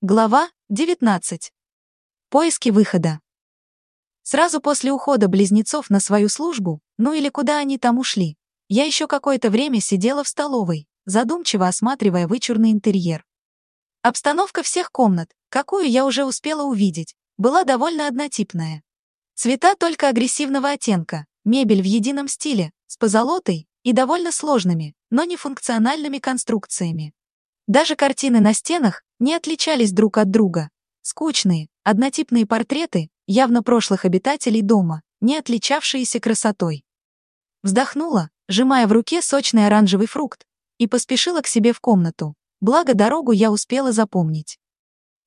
Глава 19. Поиски выхода. Сразу после ухода близнецов на свою службу, ну или куда они там ушли, я еще какое-то время сидела в столовой, задумчиво осматривая вычурный интерьер. Обстановка всех комнат, какую я уже успела увидеть, была довольно однотипная. Цвета только агрессивного оттенка, мебель в едином стиле, с позолотой и довольно сложными, но не функциональными конструкциями. Даже картины на стенах не отличались друг от друга. Скучные, однотипные портреты, явно прошлых обитателей дома, не отличавшиеся красотой. Вздохнула, сжимая в руке сочный оранжевый фрукт, и поспешила к себе в комнату, благо дорогу я успела запомнить.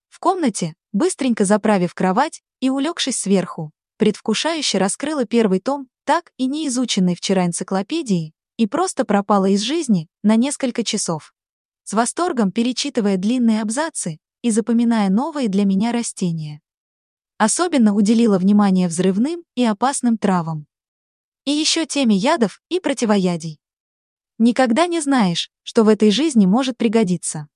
В комнате, быстренько заправив кровать и улегшись сверху, предвкушающе раскрыла первый том, так и не изученной вчера энциклопедии, и просто пропала из жизни на несколько часов с восторгом перечитывая длинные абзацы и запоминая новые для меня растения. Особенно уделила внимание взрывным и опасным травам. И еще теме ядов и противоядий. Никогда не знаешь, что в этой жизни может пригодиться.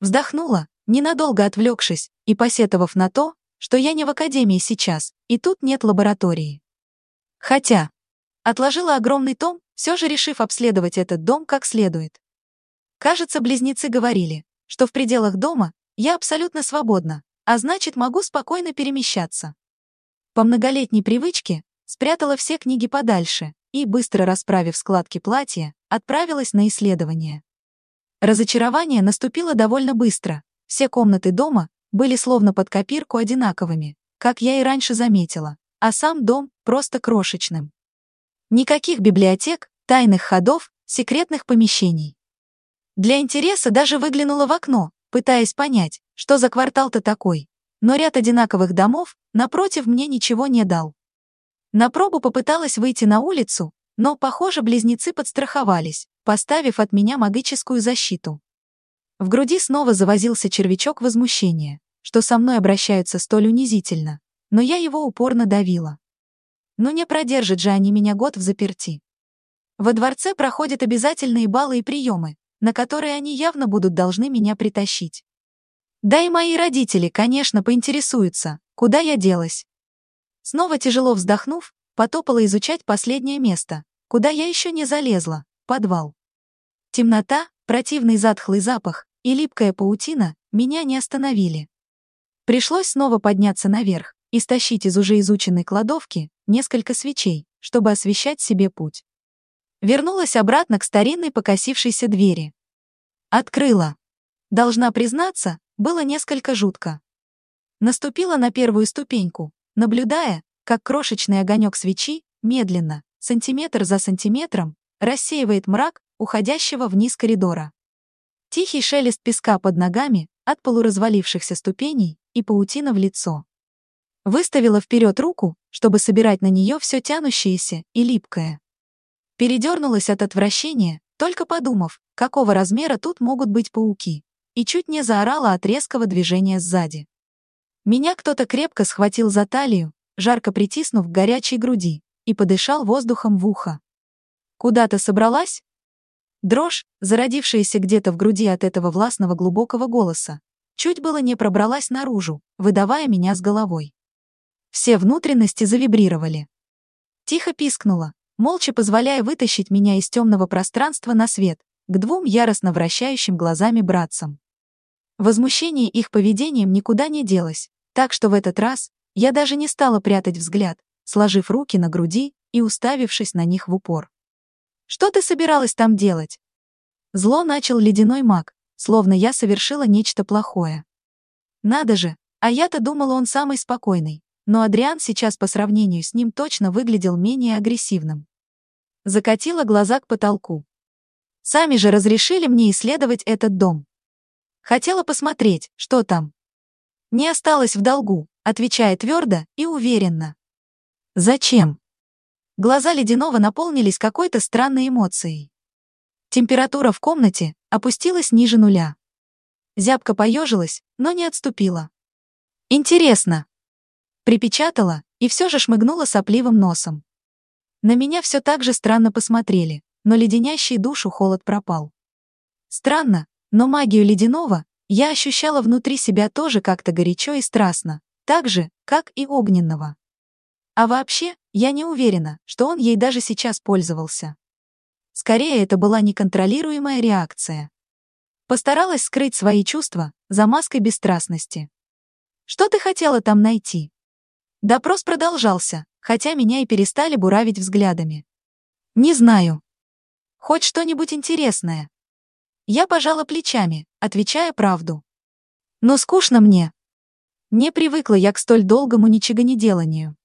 Вздохнула, ненадолго отвлекшись и посетовав на то, что я не в академии сейчас, и тут нет лаборатории. Хотя, отложила огромный том, все же решив обследовать этот дом как следует. Кажется, близнецы говорили, что в пределах дома я абсолютно свободна, а значит, могу спокойно перемещаться. По многолетней привычке спрятала все книги подальше и, быстро расправив складки платья, отправилась на исследование. Разочарование наступило довольно быстро. Все комнаты дома были словно под копирку одинаковыми, как я и раньше заметила, а сам дом просто крошечным. Никаких библиотек, тайных ходов, секретных помещений. Для интереса даже выглянула в окно, пытаясь понять, что за квартал-то такой. Но ряд одинаковых домов, напротив, мне ничего не дал. На пробу попыталась выйти на улицу, но, похоже, близнецы подстраховались, поставив от меня магическую защиту. В груди снова завозился червячок возмущения, что со мной обращаются столь унизительно, но я его упорно давила. Но не продержат же они меня год в заперти. Во дворце проходят обязательные балы и приемы, на которые они явно будут должны меня притащить. Да и мои родители, конечно, поинтересуются, куда я делась. Снова тяжело вздохнув, потопала изучать последнее место, куда я еще не залезла, подвал. Темнота, противный затхлый запах и липкая паутина меня не остановили. Пришлось снова подняться наверх и стащить из уже изученной кладовки несколько свечей, чтобы освещать себе путь. Вернулась обратно к старинной покосившейся двери. Открыла. Должна признаться, было несколько жутко. Наступила на первую ступеньку, наблюдая, как крошечный огонек свечи медленно, сантиметр за сантиметром, рассеивает мрак уходящего вниз коридора. Тихий шелест песка под ногами от полуразвалившихся ступеней и паутина в лицо. Выставила вперед руку, чтобы собирать на нее все тянущееся и липкое. Передернулась от отвращения, только подумав, какого размера тут могут быть пауки, и чуть не заорала от резкого движения сзади. Меня кто-то крепко схватил за талию, жарко притиснув к горячей груди, и подышал воздухом в ухо. «Куда-то собралась?» Дрожь, зародившаяся где-то в груди от этого властного глубокого голоса, чуть было не пробралась наружу, выдавая меня с головой. Все внутренности завибрировали. Тихо пискнула, молча позволяя вытащить меня из темного пространства на свет, к двум яростно вращающим глазами братцам. Возмущение их поведением никуда не делось, так что в этот раз я даже не стала прятать взгляд, сложив руки на груди и уставившись на них в упор. «Что ты собиралась там делать?» Зло начал ледяной маг, словно я совершила нечто плохое. Надо же, а я-то думала, он самый спокойный, но Адриан сейчас по сравнению с ним точно выглядел менее агрессивным. Закатила глаза к потолку. Сами же разрешили мне исследовать этот дом. Хотела посмотреть, что там. Не осталось в долгу, отвечая твердо и уверенно. Зачем? Глаза Ледяного наполнились какой-то странной эмоцией. Температура в комнате опустилась ниже нуля. Зябко поежилась, но не отступила. Интересно, Припечатала и все же шмыгнула сопливым носом. На меня все так же странно посмотрели, но леденящий душу холод пропал. Странно, но магию ледяного я ощущала внутри себя тоже как-то горячо и страстно, так же, как и огненного. А вообще, я не уверена, что он ей даже сейчас пользовался. Скорее, это была неконтролируемая реакция. Постаралась скрыть свои чувства за маской бесстрастности. «Что ты хотела там найти?» Допрос продолжался, хотя меня и перестали буравить взглядами. «Не знаю. Хоть что-нибудь интересное». Я пожала плечами, отвечая правду. «Но скучно мне». Не привыкла я к столь долгому ничего не деланию.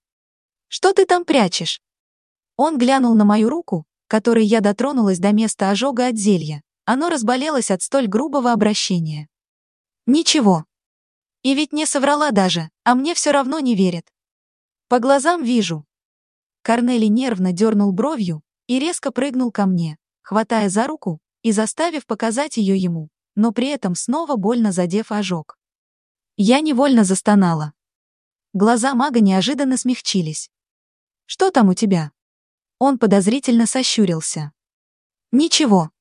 «Что ты там прячешь?» Он глянул на мою руку, которой я дотронулась до места ожога от зелья, оно разболелось от столь грубого обращения. Ничего. И ведь не соврала даже, а мне все равно не верят. По глазам вижу. Корнели нервно дернул бровью и резко прыгнул ко мне, хватая за руку и заставив показать ее ему, но при этом снова больно задев ожог. Я невольно застонала. Глаза мага неожиданно смягчились. «Что там у тебя?» Он подозрительно сощурился. «Ничего»,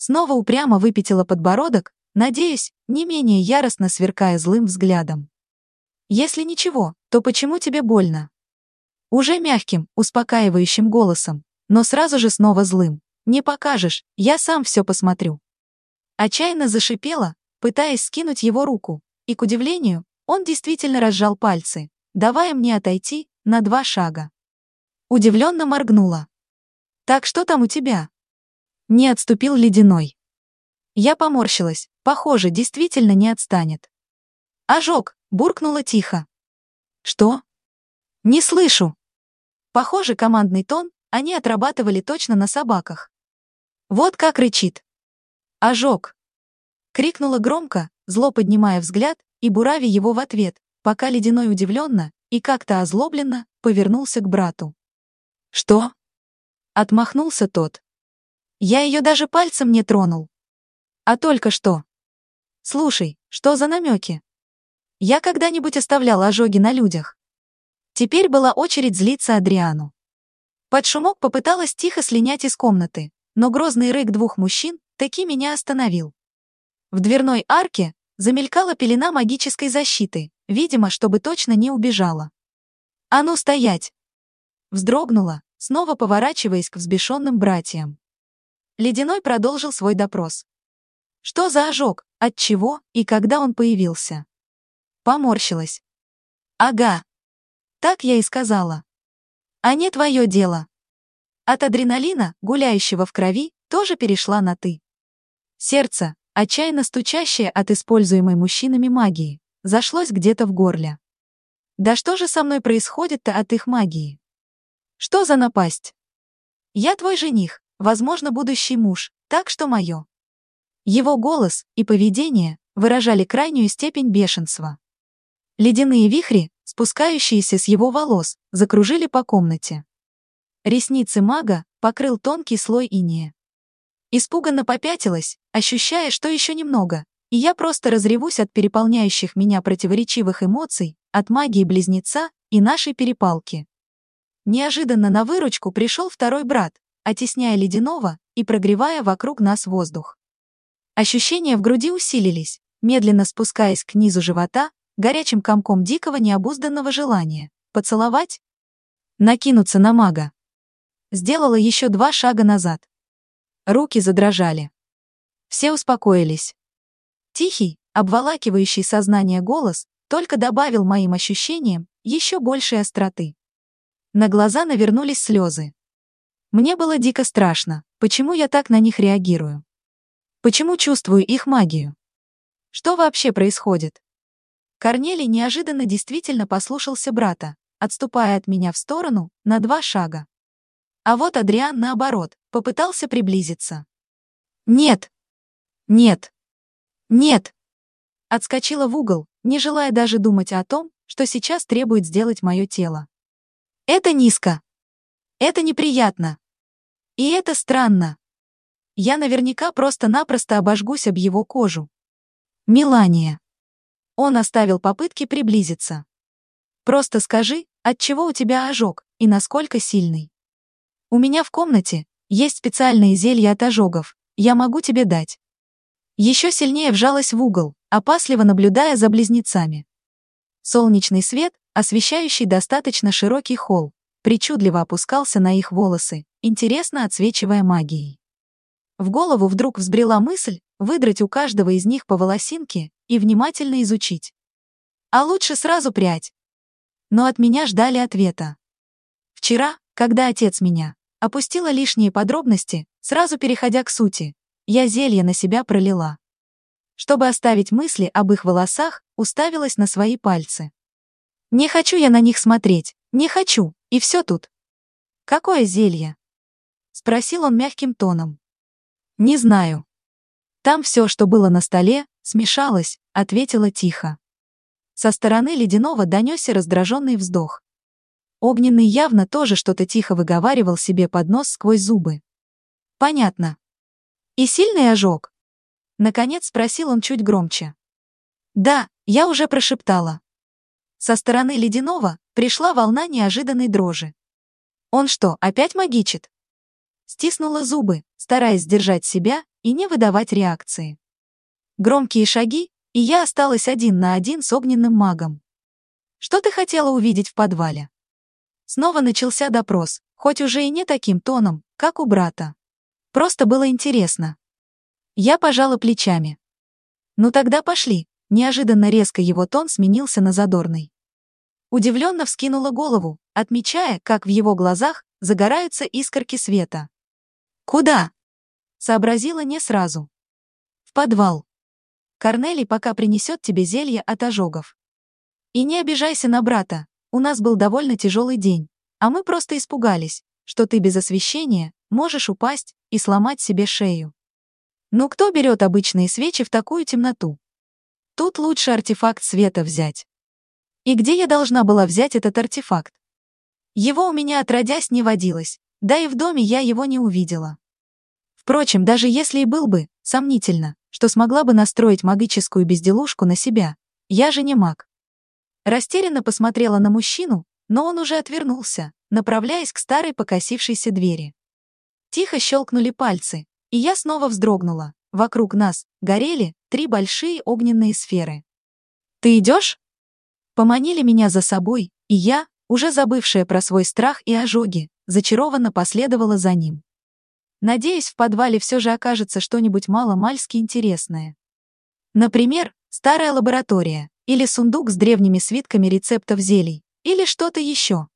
Снова упрямо выпятила подбородок, надеясь, не менее яростно сверкая злым взглядом. «Если ничего, то почему тебе больно?» Уже мягким, успокаивающим голосом, но сразу же снова злым. «Не покажешь, я сам все посмотрю». Отчаянно зашипела, пытаясь скинуть его руку, и, к удивлению, он действительно разжал пальцы, давая мне отойти на два шага. Удивленно моргнула. «Так что там у тебя?» Не отступил ледяной. Я поморщилась, похоже, действительно не отстанет. «Ожог!» — буркнула тихо. «Что?» «Не слышу!» Похоже, командный тон они отрабатывали точно на собаках. Вот как рычит. «Ожог!» Крикнула громко, зло поднимая взгляд и бурави его в ответ, пока ледяной удивленно и как-то озлобленно повернулся к брату. «Что?» Отмахнулся тот, я ее даже пальцем не тронул. А только что. Слушай, что за намеки? Я когда-нибудь оставлял ожоги на людях. Теперь была очередь злиться Адриану. Под шумок попыталась тихо слинять из комнаты, но грозный рык двух мужчин таки меня остановил. В дверной арке замелькала пелена магической защиты, видимо, чтобы точно не убежала. «А ну, стоять!» Вздрогнула, снова поворачиваясь к взбешенным братьям. Ледяной продолжил свой допрос. Что за ожог, от чего и когда он появился? Поморщилась. Ага. Так я и сказала. А не твое дело. От адреналина, гуляющего в крови, тоже перешла на «ты». Сердце, отчаянно стучащее от используемой мужчинами магии, зашлось где-то в горле. Да что же со мной происходит-то от их магии? Что за напасть? Я твой жених, возможно, будущий муж, так что мое. Его голос и поведение выражали крайнюю степень бешенства. Ледяные вихри, спускающиеся с его волос, закружили по комнате. Ресницы мага покрыл тонкий слой инея. Испуганно попятилась, ощущая, что еще немного, и я просто разревусь от переполняющих меня противоречивых эмоций, от магии близнеца и нашей перепалки. Неожиданно на выручку пришел второй брат, оттесняя ледяного и прогревая вокруг нас воздух. Ощущения в груди усилились, медленно спускаясь к низу живота, горячим комком дикого необузданного желания. Поцеловать? Накинуться на мага. Сделала еще два шага назад. Руки задрожали. Все успокоились. Тихий, обволакивающий сознание голос только добавил моим ощущениям еще большей остроты. На глаза навернулись слезы. Мне было дико страшно, почему я так на них реагирую. Почему чувствую их магию? Что вообще происходит? Корнелий неожиданно действительно послушался брата, отступая от меня в сторону на два шага. А вот Адриан, наоборот, попытался приблизиться. «Нет! Нет! Нет!» Отскочила в угол, не желая даже думать о том, что сейчас требует сделать мое тело. «Это низко!» Это неприятно. И это странно. Я наверняка просто-напросто обожгусь об его кожу. Милания. Он оставил попытки приблизиться. Просто скажи, от чего у тебя ожог и насколько сильный. У меня в комнате есть специальные зелья от ожогов, я могу тебе дать. Еще сильнее вжалась в угол, опасливо наблюдая за близнецами. Солнечный свет, освещающий достаточно широкий холл, причудливо опускался на их волосы, интересно отсвечивая магией. В голову вдруг взбрела мысль выдрать у каждого из них по волосинке и внимательно изучить. А лучше сразу прядь. Но от меня ждали ответа. Вчера, когда отец меня опустила лишние подробности, сразу переходя к сути, я зелье на себя пролила. Чтобы оставить мысли об их волосах, уставилась на свои пальцы. Не хочу я на них смотреть, не хочу, и все тут. Какое зелье? Спросил он мягким тоном. Не знаю. Там все, что было на столе, смешалось, ответила тихо. Со стороны ледяного донесся раздраженный вздох. Огненный явно тоже что-то тихо выговаривал себе под нос сквозь зубы. Понятно. И сильный ожог? Наконец спросил он чуть громче. Да, я уже прошептала. Со стороны ледяного пришла волна неожиданной дрожи. Он что, опять магичит? Стиснула зубы, стараясь сдержать себя и не выдавать реакции. Громкие шаги, и я осталась один на один с огненным магом. Что ты хотела увидеть в подвале? Снова начался допрос, хоть уже и не таким тоном, как у брата. Просто было интересно. Я пожала плечами. Ну тогда пошли. Неожиданно резко его тон сменился на задорный. Удивленно вскинула голову, отмечая, как в его глазах загораются искорки света. «Куда?» Сообразила не сразу. «В подвал. Корнелий пока принесет тебе зелье от ожогов. И не обижайся на брата, у нас был довольно тяжелый день, а мы просто испугались, что ты без освещения можешь упасть и сломать себе шею. Ну кто берет обычные свечи в такую темноту? Тут лучше артефакт света взять. И где я должна была взять этот артефакт? Его у меня отродясь не водилось, да и в доме я его не увидела. Впрочем, даже если и был бы, сомнительно, что смогла бы настроить магическую безделушку на себя. Я же не маг. Растерянно посмотрела на мужчину, но он уже отвернулся, направляясь к старой покосившейся двери. Тихо щелкнули пальцы, и я снова вздрогнула. Вокруг нас горели три большие огненные сферы. «Ты идешь?» Поманили меня за собой, и я, уже забывшая про свой страх и ожоги, зачарованно последовала за ним. Надеюсь, в подвале все же окажется что-нибудь мало-мальски интересное. Например, старая лаборатория, или сундук с древними свитками рецептов зелий, или что-то еще.